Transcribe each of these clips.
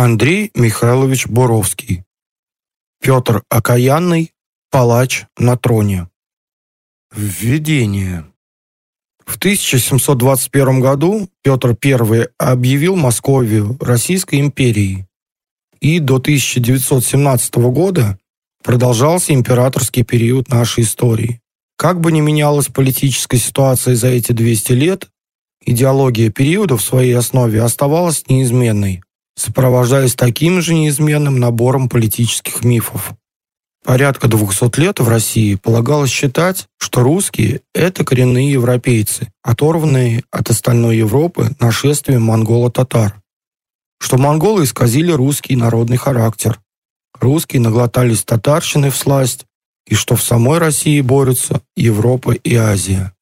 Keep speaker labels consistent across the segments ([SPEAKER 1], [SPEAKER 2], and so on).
[SPEAKER 1] Андрей Михайлович Буровский. Петр Окаянный, палач на троне. Введение. В 1721 году Петр I объявил Московию Российской империей, и до 1917 года продолжался императорский период нашей истории. Как бы ни менялась политическая ситуация за эти 200 лет, идеология периода в своей основе оставалась неизменной, сопровождаясь таким же неизменным набором политических мифов. Порядка 200 лет в России полагалось считать, что русские – это коренные европейцы, оторванные от остальной Европы нашествием монголо-татар. Что монголы исказили русский народный характер. Русские наглотались татарщины в сласть, и что в самой России борются Европа и Азия.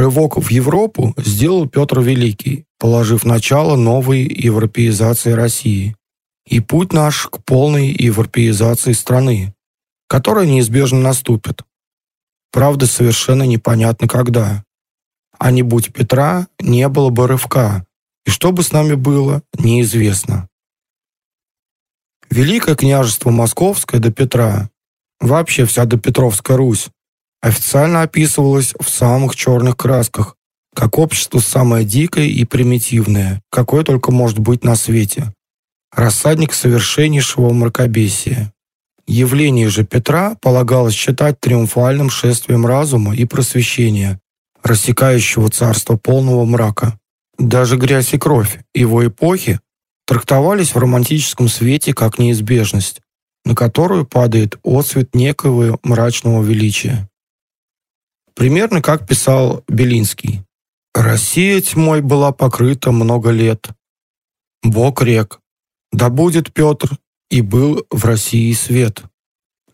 [SPEAKER 1] Рывок в Европу сделал Петр Великий, положив начало новой европеизации России и путь наш к полной европеизации страны, которая неизбежно наступит. Правда, совершенно непонятно когда. А не будь Петра, не было бы рывка, и что бы с нами было, неизвестно. Великое княжество Московское до Петра Вообще вся допетровская Русь официально описывалась в самых черных красках, как общество самое дикое и примитивное, какое только может быть на свете. Рассадник совершеннейшего мракобесия. Явление же Петра полагалось считать триумфальным шествием разума и просвещения, рассекающего царство полного мрака. Даже грязь и кровь его эпохи трактовались в романтическом свете как неизбежность, на которую падает отсвет некого мрачного величия. Примерно как писал Белинский. «Россия тьмой была покрыта много лет. Бог рек. Да будет Петр, и был в России свет».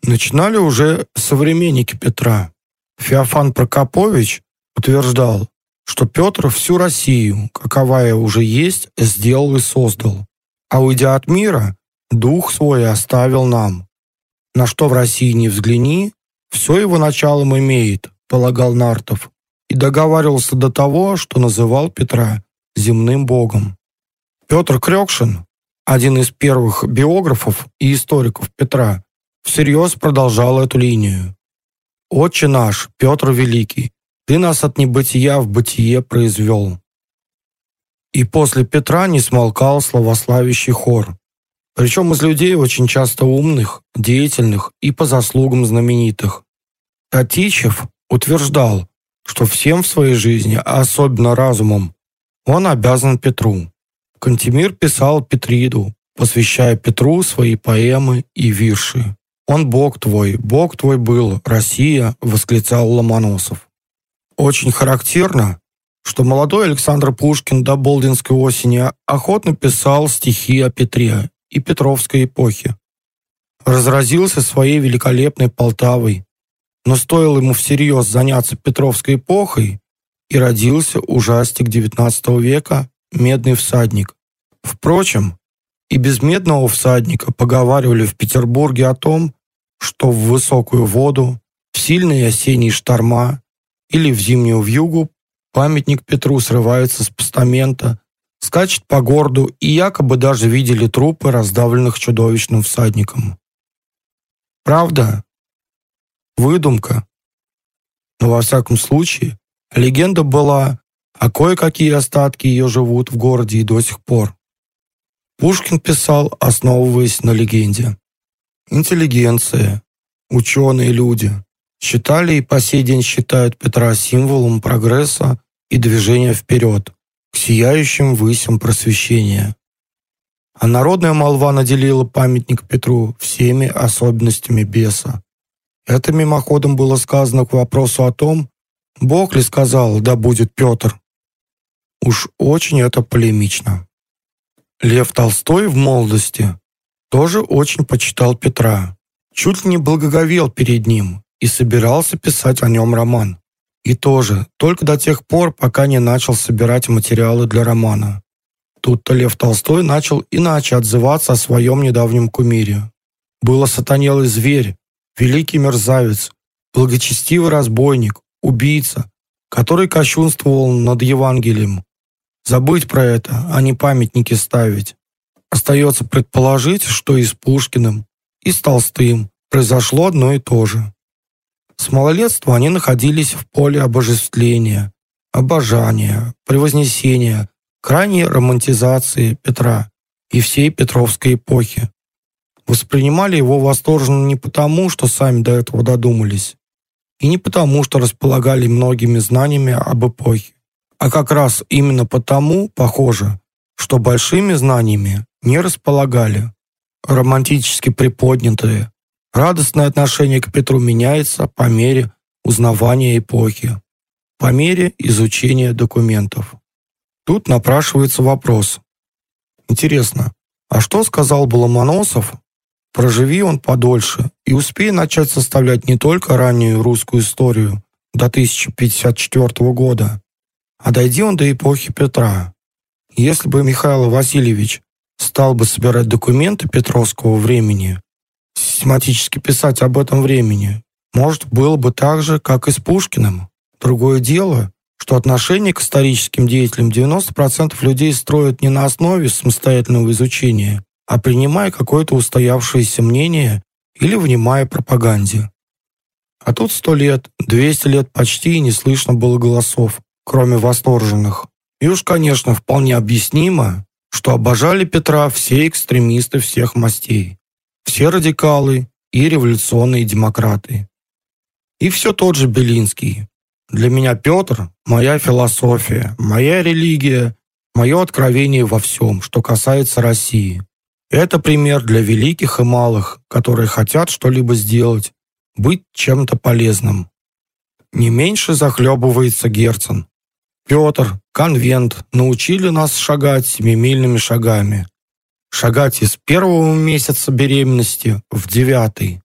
[SPEAKER 1] Начинали уже современники Петра. Феофан Прокопович утверждал, что Петр всю Россию, каковая уже есть, сделал и создал. А уйдя от мира, Дух свой оставил нам. На что в России не взгляни, все его началом имеет, полагал Нартов, и договаривался до того, что называл Петра земным богом. Петр Крёкшин, один из первых биографов и историков Петра, всерьез продолжал эту линию. «Отче наш, Петр Великий, ты нас от небытия в бытие произвел». И после Петра не смолкал славославящий хор. Причем из людей очень часто умных, деятельных и по заслугам знаменитых. Татичев утверждал, что всем в своей жизни, а особенно разумом, он обязан Петру. Кантемир писал Петриду, посвящая Петру свои поэмы и вирши. «Он Бог твой, Бог твой был, Россия!» – восклицал Ломоносов. Очень характерно, что молодой Александр Пушкин до Болдинской осени охотно писал стихи о Петре и Петровской эпохи. Разразился своей великолепной Полтавой, но стоило ему всерьез заняться Петровской эпохой, и родился ужастик XIX века «Медный всадник». Впрочем, и без «Медного всадника» поговаривали в Петербурге о том, что в высокую воду, в сильные осенние шторма или в зимнюю вьюгу памятник Петру срывается с постамента скачет по городу и якобы даже видели трупы, раздавленных чудовищным всадником. Правда? Выдумка. Но во всяком случае, легенда была, а кое-какие остатки ее живут в городе и до сих пор. Пушкин писал, основываясь на легенде. Интеллигенция, ученые люди считали и по сей день считают Петра символом прогресса и движения вперед к сияющим высям просвещения. А народная молва наделила памятник Петру всеми особенностями беса. Это мимоходом было сказано к вопросу о том, Бог ли сказал «да будет Петр». Уж очень это полемично. Лев Толстой в молодости тоже очень почитал Петра, чуть ли не благоговел перед ним и собирался писать о нем роман. И тоже, только до тех пор, пока не начал собирать материалы для романа. Тут-то Лев Толстой начал иначе отзываться о своем недавнем кумире. Было сатанелый зверь, великий мерзавец, благочестивый разбойник, убийца, который кощунствовал над Евангелием. Забыть про это, а не памятники ставить. Остается предположить, что и с Пушкиным, и с Толстым произошло одно и то же. С малолетства они находились в поле обожествления, обожания, превознесения, крайней романтизации Петра и всей Петровской эпохи. Воспринимали его восторженно не потому, что сами до этого додумались, и не потому, что располагали многими знаниями об эпохе, а как раз именно потому, похоже, что большими знаниями не располагали. Романтически приподнятые, радостное отношение к Петру меняется по мере узнавания эпохи, по мере изучения документов. Тут напрашивается вопрос. Интересно, а что сказал бы Ломоносов, проживи он подольше и успей начать составлять не только раннюю русскую историю до 1054 года, а дойди он до эпохи Петра. Если бы Михаил Васильевич стал бы собирать документы Петровского времени, систематически писать об этом времени, может, было бы так же, как и с Пушкиным. Другое дело, что отношение к историческим деятелям 90% людей строят не на основе самостоятельного изучения, а принимая какое-то устоявшееся мнение или внимая пропаганде. А тут сто лет, 200 лет почти не слышно было голосов, кроме восторженных. И уж, конечно, вполне объяснимо, что обожали Петра все экстремисты всех мастей, все радикалы и революционные демократы. И все тот же Белинский. Для меня Петр – моя философия, моя религия, мое откровение во всем, что касается России. Это пример для великих и малых, которые хотят что-либо сделать, быть чем-то полезным. Не меньше захлебывается Герцен. Петр, конвент научили нас шагать семимильными шагами. Шагать из первого месяца беременности в девятый.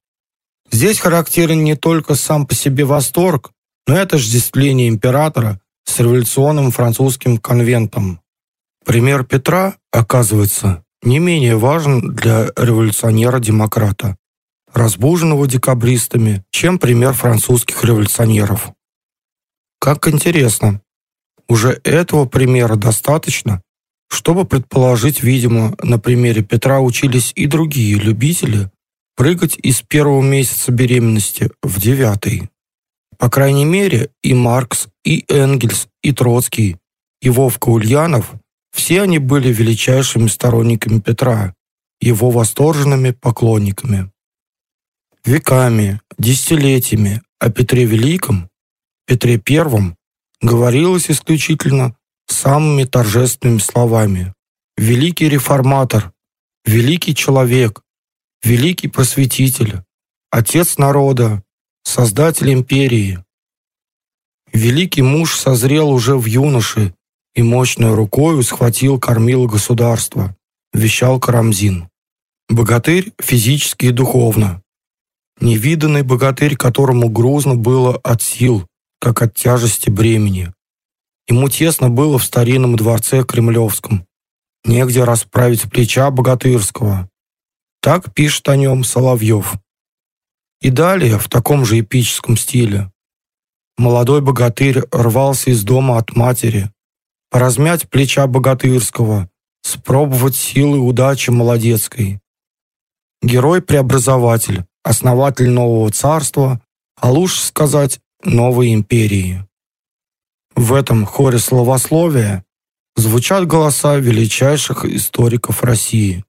[SPEAKER 1] Здесь характерен не только сам по себе восторг, но и отождествление императора с революционным французским конвентом. Пример Петра, оказывается, не менее важен для революционера-демократа, разбуженного декабристами, чем пример французских революционеров. Как интересно, уже этого примера достаточно, чтобы предположить, видимо, на примере Петра учились и другие любители прыгать из первого месяца беременности в девятый. По крайней мере, и Маркс, и Энгельс, и Троцкий, и Вовка Ульянов все они были величайшими сторонниками Петра, его восторженными поклонниками. Веками, десятилетиями о Петре Великом, Петре Первом говорилось исключительно самыми торжественными словами. Великий реформатор, великий человек, великий просветитель, отец народа, создатель империи. Великий муж созрел уже в юноше и мощной рукою схватил кормило государства, вещал Карамзин. Богатырь физически и духовно. Невиданный богатырь, которому грузно было от сил, как от тяжести бремени. Ему тесно было в старинном дворце Кремлевском. Негде расправить плеча богатырского. Так пишет о нем Соловьев. И далее, в таком же эпическом стиле. Молодой богатырь рвался из дома от матери, поразмять плеча богатырского, спробовать силы удачи молодецкой. Герой-преобразователь, основатель нового царства, а лучше сказать, новой империи. В этом хоре словословия звучат голоса величайших историков России.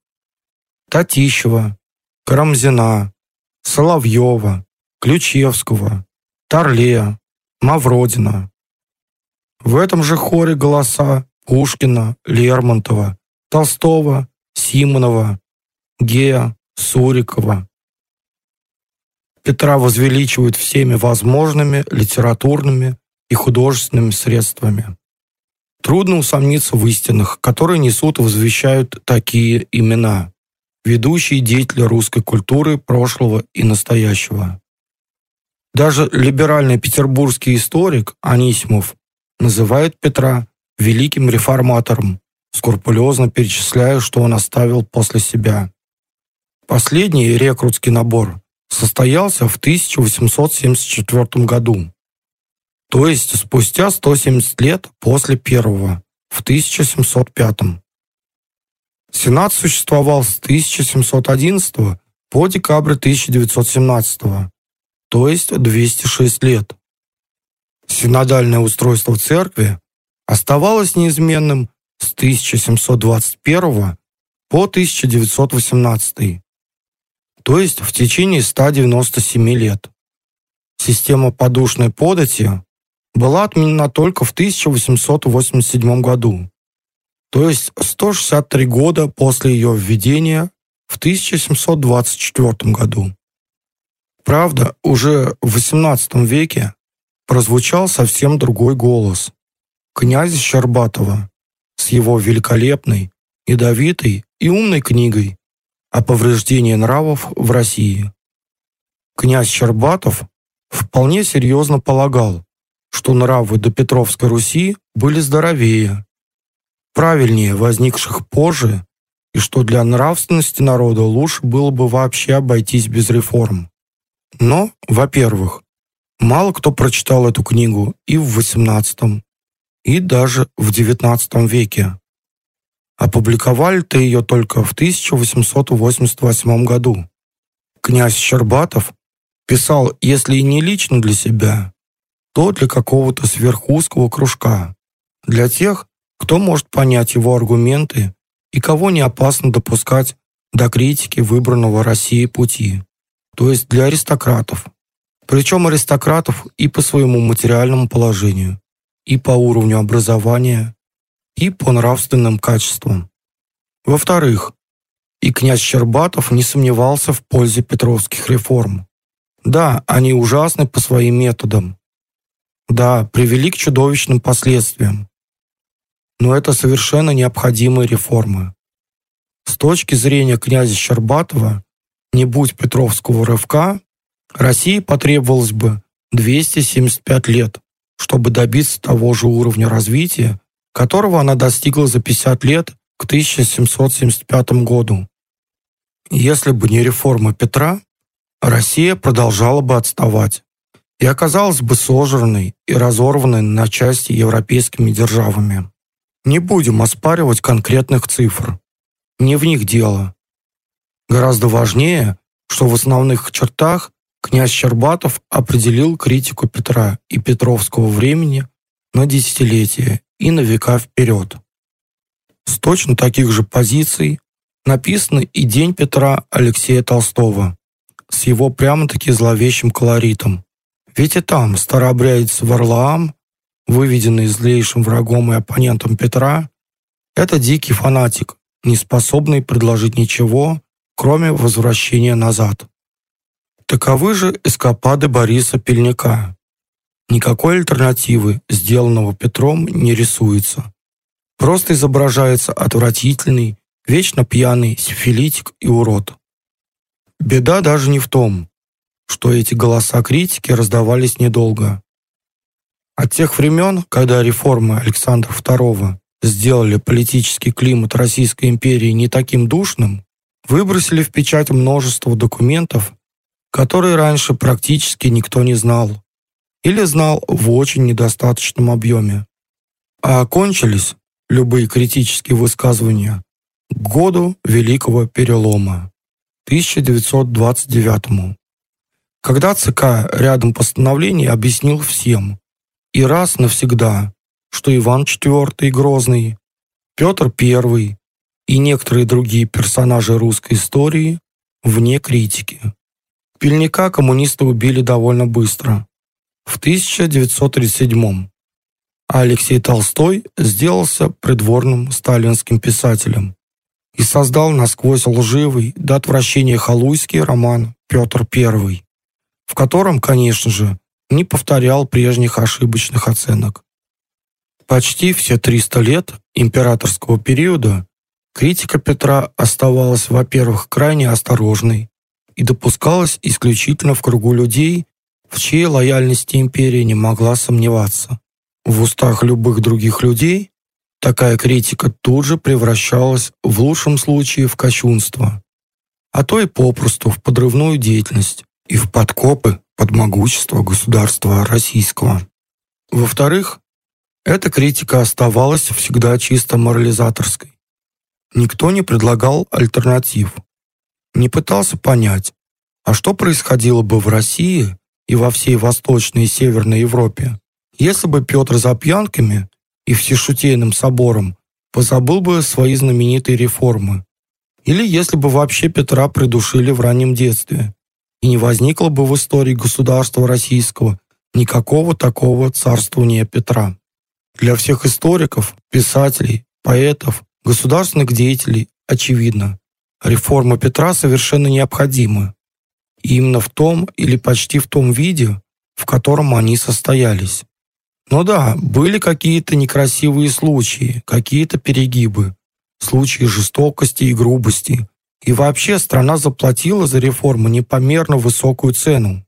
[SPEAKER 1] Татищева, Карамзина, Соловьева, Ключевского, Торле, Мавродина. В этом же хоре голоса Пушкина, Лермонтова, Толстого, Симонова, Гея, Сурикова, Петра возвеличивают всеми возможными литературными и художественными средствами. Трудно усомниться в истинах, которые несут и возвещают такие имена, ведущие деятели русской культуры прошлого и настоящего. Даже либеральный петербургский историк Анисимов называет Петра великим реформатором, скрупулезно перечисляя, что он оставил после себя. Последний рекрутский набор состоялся в 1874 году, то есть спустя 170 лет после первого, в 1705. Сенат существовал с 1711 по декабрь 1917, то есть 206 лет. Синодальное устройство церкви оставалось неизменным с 1721 по 1918, то есть в течение 197 лет. Система подушной подати была отменена только в 1887 году, то есть 163 года после ее введения в 1724 году. Правда, уже в XVIII веке прозвучал совсем другой голос князя Щербатова с его великолепной, ядовитой и умной книгой о повреждении нравов в России. Князь Щербатов вполне серьезно полагал, что нравы до Петровской Руси были здоровее, правильнее возникших позже, и что для нравственности народа лучше было бы вообще обойтись без реформ. Но, во-первых, мало кто прочитал эту книгу и в XVIII, и даже в XIX веке. Опубликовали-то ее только в 1888 году. Князь Щербатов писал, если и не лично для себя, то для какого-то сверхузкого кружка, для тех, кто может понять его аргументы и кого не опасно допускать до критики выбранного Россией пути, то есть для аристократов. Причем аристократов и по своему материальному положению, и по уровню образования, и по нравственным качествам. Во-вторых, и князь Щербатов не сомневался в пользе петровских реформ. Да, они ужасны по своим методам. Да, привели к чудовищным последствиям. Но это совершенно необходимые реформы. С точки зрения князя Щербатова, не будь Петровского рывка, России потребовалось бы 275 лет, чтобы добиться того же уровня развития, которого она достигла за 50 лет к 1775 году. Если бы не реформа Петра, Россия продолжала бы отставать и оказалась бы сожранной и разорванной на части европейскими державами. Не будем оспаривать конкретных цифр. Не в них дело. Гораздо важнее, что в основных чертах князь Щербатов определил критику Петра и Петровского времени на десятилетия и на века вперед. С точно таких же позиций написан и «День Петра» Алексея Толстого с его прямо-таки зловещим колоритом. Ведь и там старообрядец Варлаам, выведенный злейшим врагом и оппонентом Петра, это дикий фанатик, не способный предложить ничего, кроме возвращения назад. Таковы же эскапады Бориса Пельника. Никакой альтернативы, сделанного Петром, не рисуется. Просто изображается отвратительный, вечно пьяный сифилитик и урод. Беда даже не в том, что эти голоса критики раздавались недолго. От тех времен, когда реформы Александра II сделали политический климат Российской империи не таким душным, выбросили в печать множество документов, которые раньше практически никто не знал или знал в очень недостаточном объеме. А окончились любые критические высказывания к году Великого Перелома, 1929 когда ЦК рядом постановлений объяснил всем и раз навсегда, что Иван IV Грозный, Петр I и некоторые другие персонажи русской истории вне критики. Пельника коммунисты убили довольно быстро, в 1937 а Алексей Толстой сделался придворным сталинским писателем и создал насквозь лживый до отвращения халуйский роман «Петр I», в котором, конечно же, не повторял прежних ошибочных оценок. Почти все 300 лет императорского периода критика Петра оставалась, во-первых, крайне осторожной и допускалась исключительно в кругу людей, в чьей лояльности империя не могла сомневаться. В устах любых других людей такая критика тут же превращалась в лучшем случае в кощунство, а то и попросту в подрывную деятельность и в подкопы под могущество государства российского. Во-вторых, эта критика оставалась всегда чисто морализаторской. Никто не предлагал альтернатив. Не пытался понять, а что происходило бы в России и во всей Восточной и Северной Европе, если бы Петр за пьянками и всешутейным собором позабыл бы свои знаменитые реформы, или если бы вообще Петра придушили в раннем детстве, и не возникло бы в истории государства российского никакого такого царствования Петра. Для всех историков, писателей, поэтов, государственных деятелей очевидно, реформа Петра совершенно необходима. И именно в том или почти в том виде, в котором они состоялись. Но да, были какие-то некрасивые случаи, какие-то перегибы, случаи жестокости и грубости. И вообще страна заплатила за реформу непомерно высокую цену.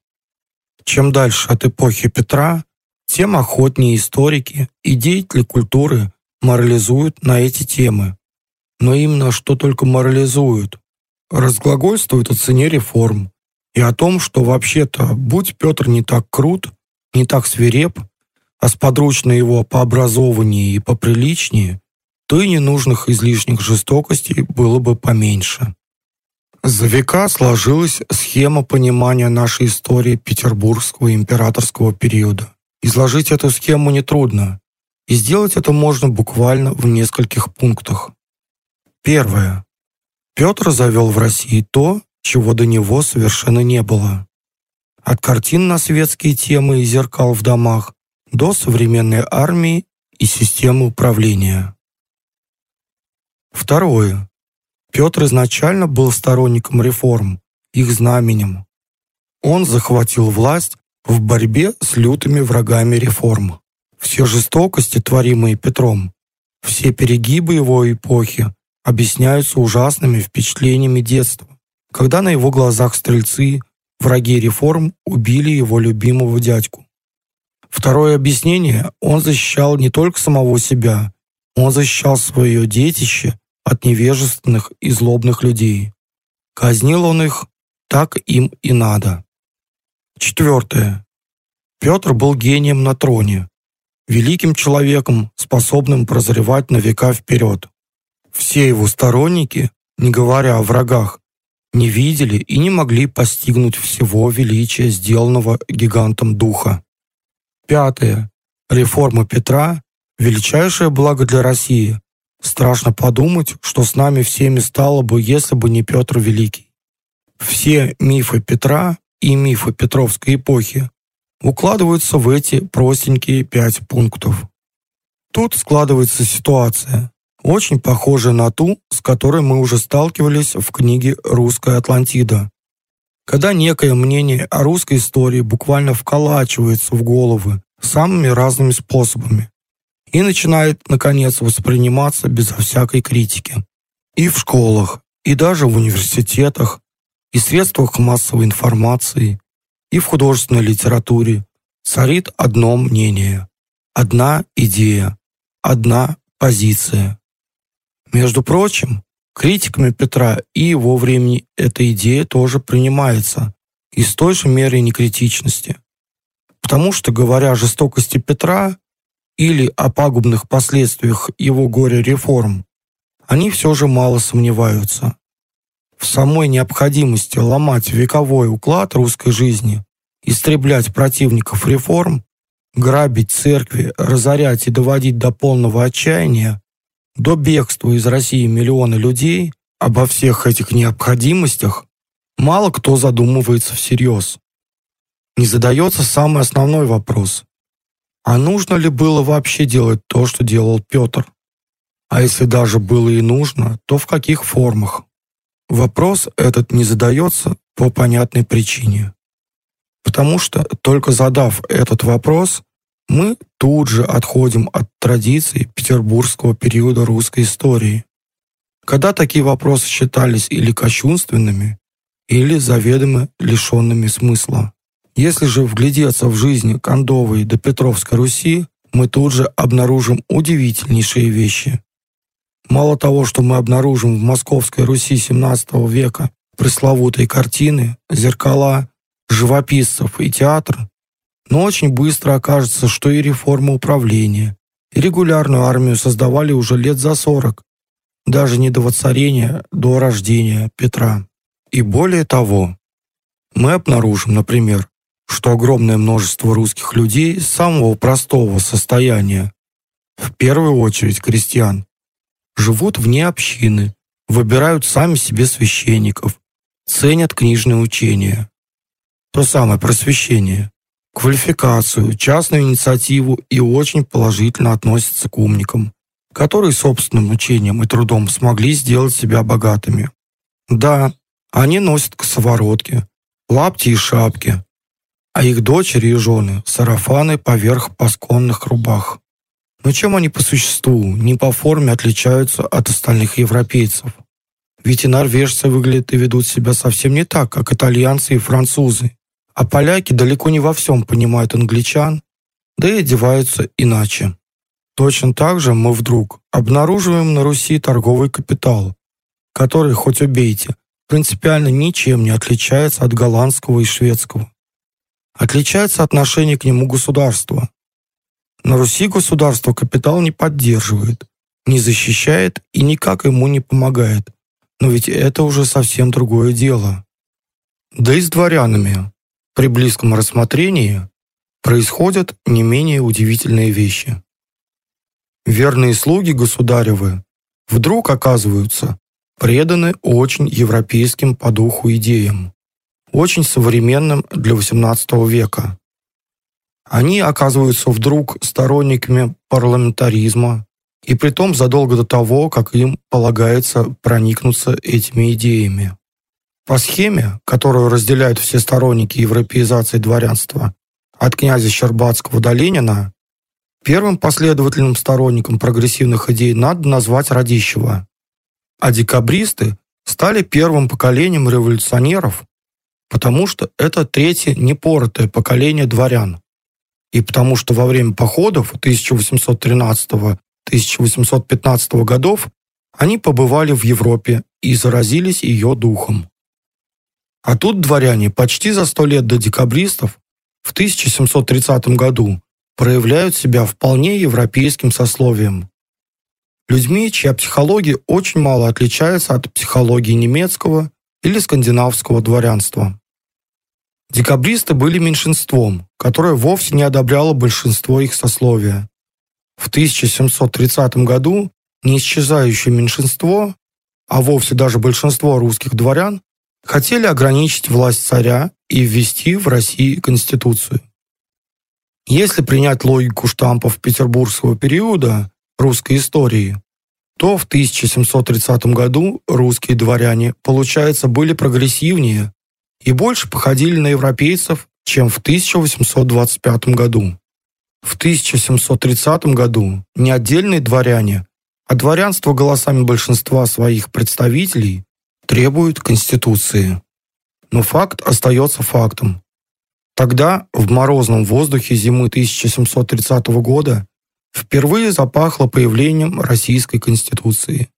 [SPEAKER 1] Чем дальше от эпохи Петра, тем охотнее историки и деятели культуры морализуют на эти темы. Но именно что только морализуют. Разглагольствуют о цене реформ и о том, что вообще-то, будь Петр не так крут, не так свиреп, а сподручно его по и поприличнее, то и ненужных излишних жестокостей было бы поменьше. За века сложилась схема понимания нашей истории петербургского императорского периода. Изложить эту схему нетрудно, и сделать это можно буквально в нескольких пунктах. Первое. Петр завел в России то, чего до него совершенно не было. От картин на светские темы и зеркал в домах до современной армии и системы управления. Второе. Петр изначально был сторонником реформ, их знаменем. Он захватил власть в борьбе с лютыми врагами реформ. Все жестокости, творимые Петром, все перегибы его эпохи объясняются ужасными впечатлениями детства, когда на его глазах стрельцы, враги реформ, убили его любимого дядьку. Второе объяснение – он защищал не только самого себя, он защищал свое детище от невежественных и злобных людей. Казнил он их, так им и надо. Четвертое. Петр был гением на троне, великим человеком, способным прозревать на века вперед. Все его сторонники, не говоря о врагах, не видели и не могли постигнуть всего величия сделанного гигантом духа. Пятое. Реформа Петра – величайшее благо для России, Страшно подумать, что с нами всеми стало бы, если бы не Петр Великий. Все мифы Петра и мифы Петровской эпохи укладываются в эти простенькие пять пунктов. Тут складывается ситуация, очень похожая на ту, с которой мы уже сталкивались в книге «Русская Атлантида». Когда некое мнение о русской истории буквально вколачивается в головы самыми разными способами, и начинает, наконец, восприниматься безо всякой критики. И в школах, и даже в университетах, и средствах массовой информации, и в художественной литературе царит одно мнение, одна идея, одна позиция. Между прочим, критиками Петра и его времени эта идея тоже принимается, и с той же мерой некритичности. Потому что, говоря о жестокости Петра, или о пагубных последствиях его горе-реформ, они все же мало сомневаются. В самой необходимости ломать вековой уклад русской жизни, истреблять противников реформ, грабить церкви, разорять и доводить до полного отчаяния, до бегства из России миллионы людей, обо всех этих необходимостях мало кто задумывается всерьез. Не задается самый основной вопрос а нужно ли было вообще делать то, что делал Петр? А если даже было и нужно, то в каких формах? Вопрос этот не задается по понятной причине. Потому что только задав этот вопрос, мы тут же отходим от традиций петербургского периода русской истории, когда такие вопросы считались или кощунственными, или заведомо лишенными смысла. Если же вглядеться в жизнь Кондовой до Петровской Руси, мы тут же обнаружим удивительнейшие вещи. Мало того, что мы обнаружим в Московской Руси XVII века пресловутые картины, зеркала, живописцев и театр, но очень быстро окажется, что и реформа управления, и регулярную армию создавали уже лет за 40, даже не до воцарения, до рождения Петра. И более того, мы обнаружим, например, что огромное множество русских людей самого простого состояния, в первую очередь крестьян, живут вне общины, выбирают сами себе священников, ценят книжные учения. То самое просвещение, квалификацию, частную инициативу и очень положительно относятся к умникам, которые собственным учением и трудом смогли сделать себя богатыми. Да, они носят косоворотки, лапти и шапки, а их дочери и жены – сарафаны поверх пасконных рубах. Но чем они по существу, не по форме отличаются от остальных европейцев? Ведь и норвежцы выглядят и ведут себя совсем не так, как итальянцы и французы. А поляки далеко не во всем понимают англичан, да и одеваются иначе. Точно так же мы вдруг обнаруживаем на Руси торговый капитал, который, хоть убейте, принципиально ничем не отличается от голландского и шведского. Отличается отношение к нему государства. На Руси государство капитал не поддерживает, не защищает и никак ему не помогает. Но ведь это уже совсем другое дело. Да и с дворянами при близком рассмотрении происходят не менее удивительные вещи. Верные слуги государевы вдруг оказываются преданы очень европейским по духу идеям, очень современным для XVIII века. Они оказываются вдруг сторонниками парламентаризма, и притом задолго до того, как им полагается проникнуться этими идеями. По схеме, которую разделяют все сторонники европеизации дворянства, от князя Щербатского до Ленина, первым последовательным сторонником прогрессивных идей надо назвать Радищева, а декабристы стали первым поколением революционеров, потому что это третье непоротое поколение дворян. И потому что во время походов 1813-1815 годов они побывали в Европе и заразились ее духом. А тут дворяне почти за сто лет до декабристов в 1730 году проявляют себя вполне европейским сословием людьми, чья психология очень мало отличается от психологии немецкого или скандинавского дворянства. Декабристы были меньшинством, которое вовсе не одобряло большинство их сословия. В 1730 году не исчезающее меньшинство, а вовсе даже большинство русских дворян, хотели ограничить власть царя и ввести в России Конституцию. Если принять логику штампов петербургского периода, русской истории, то в 1730 году русские дворяне, получается, были прогрессивнее и больше походили на европейцев, чем в 1825 году. В 1730 году не отдельные дворяне, а дворянство голосами большинства своих представителей требуют Конституции. Но факт остается фактом. Тогда, в морозном воздухе зимы 1730 года, впервые запахло появлением Российской Конституции.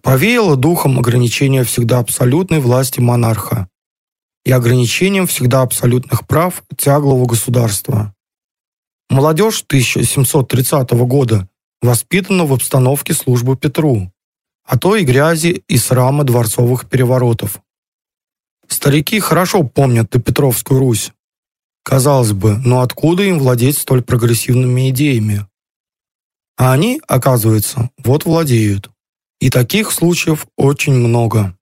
[SPEAKER 1] Повеяло духом ограничения всегда абсолютной власти монарха и ограничением всегда абсолютных прав тяглого государства. Молодежь 1730 года воспитана в обстановке службы Петру, а то и грязи и срама дворцовых переворотов. Старики хорошо помнят Петровскую Русь, Казалось бы, но откуда им владеть столь прогрессивными идеями? А они, оказывается, вот владеют. И таких случаев очень много.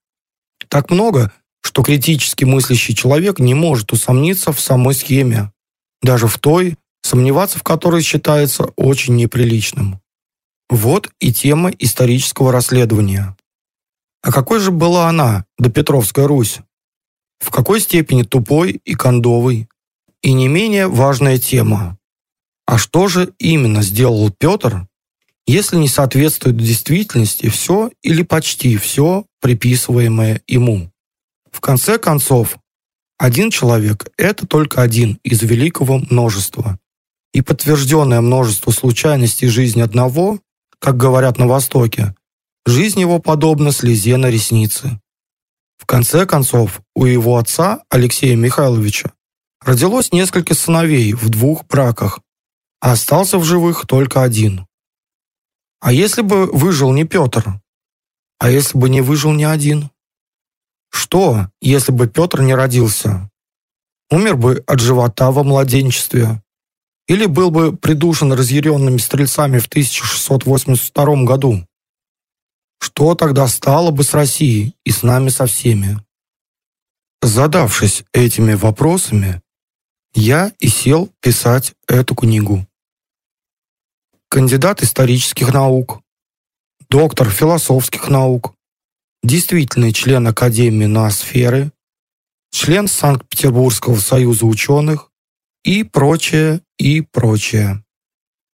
[SPEAKER 1] Так много, что критически мыслящий человек не может усомниться в самой схеме, даже в той, сомневаться в которой считается очень неприличным. Вот и тема исторического расследования. А какой же была она, Петровская Русь? В какой степени тупой и кондовой, и не менее важная тема. А что же именно сделал Петр, если не соответствует действительности все или почти все, приписываемое ему? В конце концов, один человек – это только один из великого множества. И подтвержденное множество случайностей жизни одного, как говорят на Востоке, жизнь его подобна слезе на реснице. В конце концов, у его отца, Алексея Михайловича, Родилось несколько сыновей в двух браках, а остался в живых только один. А если бы выжил не Петр, А если бы не выжил ни один? Что, если бы Петр не родился? Умер бы от живота во младенчестве? Или был бы придушен разъяренными стрельцами в 1682 году? Что тогда стало бы с Россией и с нами со всеми? Задавшись этими вопросами, я и сел писать эту книгу. Кандидат исторических наук, доктор философских наук, действительный член Академии ноосферы, член Санкт-Петербургского союза ученых и прочее, и прочее.